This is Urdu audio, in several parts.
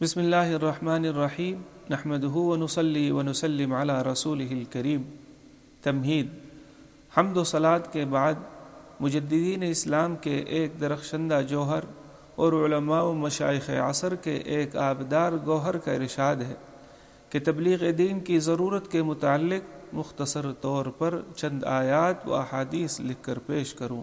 بسم اللہ الرحمن الرحیم نحمد ونسلی ونسلم علی رسول الکریم۔ تمہید، حمد و سلاد کے بعد مجددین اسلام کے ایک درخشندہ جوہر اور علماء و مشائق عصر کے ایک آبدار گوہر کا ارشاد ہے کہ تبلیغ دین کی ضرورت کے متعلق مختصر طور پر چند آیات و احادیث لکھ کر پیش کروں۔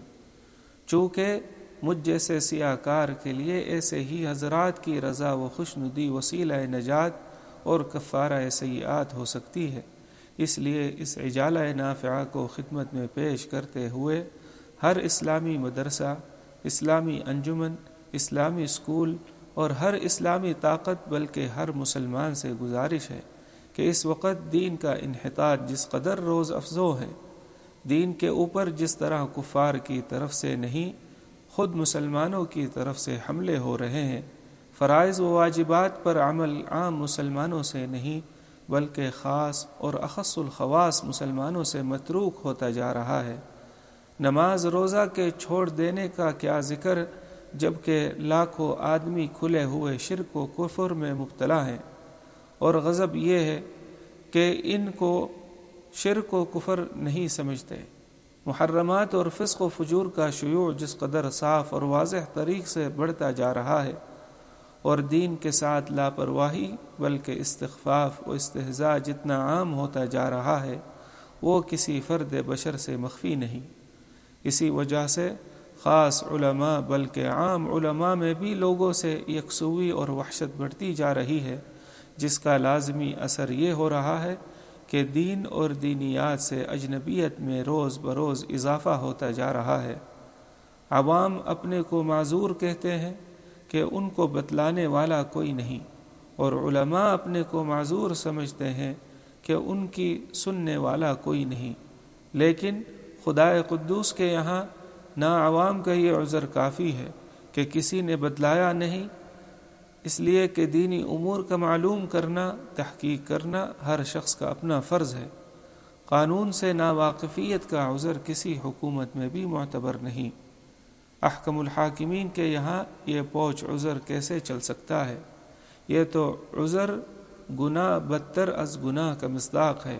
چونکہ مجھ جیسے سیاہ کار کے لیے ایسے ہی حضرات کی رضا و خوش ندی وسیلہ نجات اور کفارہ سیاحت ہو سکتی ہے۔ اس لیے اس اجالہ نافعہ کو خدمت میں پیش کرتے ہوئے ہر اسلامی مدرسہ، اسلامی انجمن، اسلامی اسکول اور ہر اسلامی طاقت بلکہ ہر مسلمان سے گزارش ہے کہ اس وقت دین کا انحطاط جس قدر روز افزوں ہے، دین کے اوپر جس طرح کفار کی طرف سے نہیں خود مسلمانوں کی طرف سے حملے ہو رہے ہیں۔ فرائض و واجبات پر عمل عام مسلمانوں سے نہیں، بلکہ خاص اور اخص الخواص مسلمانوں سے متروک ہوتا جا رہا ہے۔ نماز روزہ کے چھوڑ دینے کا کیا ذکر جبکہ لاکھوں آدمی کھلے ہوئے شرک و کفر میں مبتلا ہیں۔ اور غضب یہ ہے کہ ان کو شرک و کفر نہیں سمجھتے۔ محرمات اور فسق و فجور کا شیوع جس قدر صاف اور واضح طریق سے بڑھتا جا رہا ہے اور دین کے ساتھ لاپرواہی بلکہ استخفاف و استحضاء جتنا عام ہوتا جا رہا ہے، وہ کسی فرد بشر سے مخفی نہیں۔ اسی وجہ سے خاص علماء بلکہ عام علماء میں بھی لوگوں سے یکسوئی اور وحشت بڑھتی جا رہی ہے، جس کا لازمی اثر یہ ہو رہا ہے کہ دین اور دینیات سے اجنبیت میں روز بروز اضافہ ہوتا جا رہا ہے۔ عوام اپنے کو معذور کہتے ہیں کہ ان کو بتلانے والا کوئی نہیں، اور علماء اپنے کو معذور سمجھتے ہیں کہ ان کی سننے والا کوئی نہیں۔ لیکن خدا قدوس کے یہاں نہ عوام کا یہ عذر کافی ہے کہ کسی نے بتلایا نہیں اس لیے کہ دینی امور کا معلوم کرنا، تحقیق کرنا ہر شخص کا اپنا فرض ہے۔ قانون سے ناواقفیت کا عذر کسی حکومت میں بھی معتبر نہیں۔ احکم الحاکمین کے یہاں یہ پوچھ عذر کیسے چل سکتا ہے؟ یہ تو عذر گناہ بدتر از گناہ کا مصداق ہے۔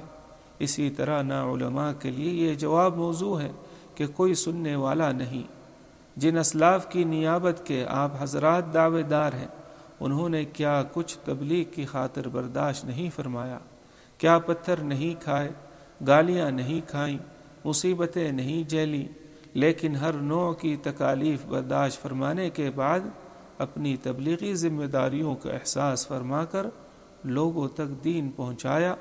اسی طرح نا علماء کے لیے یہ جواب موضوع ہے کہ کوئی سننے والا نہیں۔ جن اسلاف کی نیابت کے آپ حضرات دعوے دار ہیں۔ انہوں نے کیا کچھ تبلیغ کی خاطر برداشت نہیں فرمایا؟ کیا پتھر نہیں کھائے، گالیاں نہیں کھائیں، مصیبتیں نہیں جیلی لیکن ہر نوع کی تکالیف برداشت فرمانے کے بعد اپنی تبلیغی ذمہ داریوں کا احساس فرما کر لوگوں تک دین پہنچایا،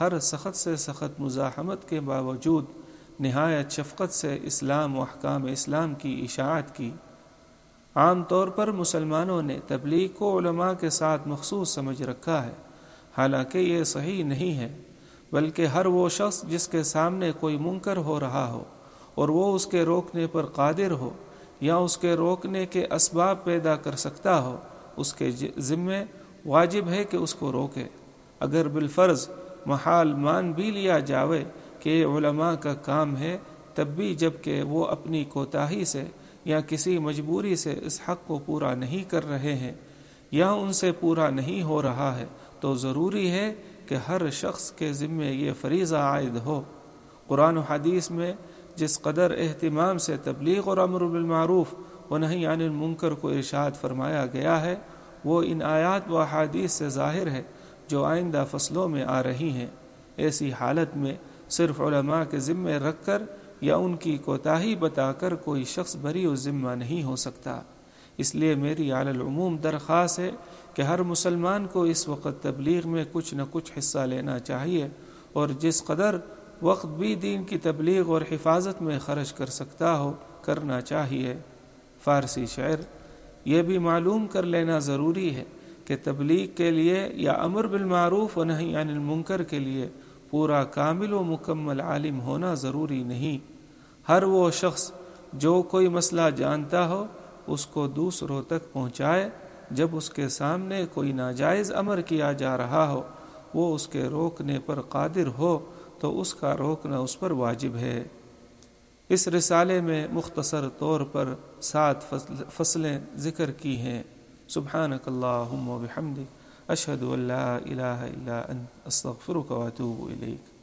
ہر سخت سے سخت مزاحمت کے باوجود نہایت شفقت سے اسلام و احکام اسلام کی اشاعت کی۔ عام طور پر مسلمانوں نے تبلیغ کو علماء کے ساتھ مخصوص سمجھ رکھا ہے۔ حالانکہ یہ صحیح نہیں ہے، بلکہ ہر وہ شخص جس کے سامنے کوئی منکر ہو رہا ہو اور وہ اس کے روکنے پر قادر ہو یا اس کے روکنے کے اسباب پیدا کر سکتا ہو، اس کے ذمے واجب ہے کہ اس کو روکے۔ اگر بالفرض محال مان بھی لیا جاوے کہ علماء کا کام ہے، تب بھی جبکہ وہ اپنی کوتاہی سے یا کسی مجبوری سے اس حق کو پورا نہیں کر رہے ہیں یا ان سے پورا نہیں ہو رہا ہے، تو ضروری ہے کہ ہر شخص کے ذمے یہ فریضہ عائد ہو۔ قرآن و حدیث میں جس قدر اہتمام سے تبلیغ اور امر بالمعروف و نہیں عن المنکر کو ارشاد فرمایا گیا ہے، وہ ان آیات و حادیث سے ظاہر ہے جو آئندہ فصلوں میں آ رہی ہیں۔ ایسی حالت میں صرف علماء کے ذمے رکھ کر یا ان کی کوتاہی بتا کر کوئی شخص بری و ذمہ نہیں ہو سکتا۔ اس لیے میری عال العموم درخواست ہے کہ ہر مسلمان کو اس وقت تبلیغ میں کچھ نہ کچھ حصہ لینا چاہیے اور جس قدر وقت بھی دین کی تبلیغ اور حفاظت میں خرچ کر سکتا ہو، کرنا چاہیے۔ فارسی شعر، یہ بھی معلوم کر لینا ضروری ہے کہ تبلیغ کے لیے یا امر بالمعروف و نہیں عن المنکر کے لیے پورا کامل و مکمل عالم ہونا ضروری نہیں۔ ہر وہ شخص جو کوئی مسئلہ جانتا ہو، اس کو دوسروں تک پہنچائے۔ جب اس کے سامنے کوئی ناجائز امر کیا جا رہا ہو، وہ اس کے روکنے پر قادر ہو، تو اس کا روکنا اس پر واجب ہے۔ اس رسالے میں مختصر طور پر سات فصلیں ذکر کی ہیں۔ سبحانك اللهم وبحمدك أشهد أن لا إله إلا أنت أستغفرك وأتوب إليك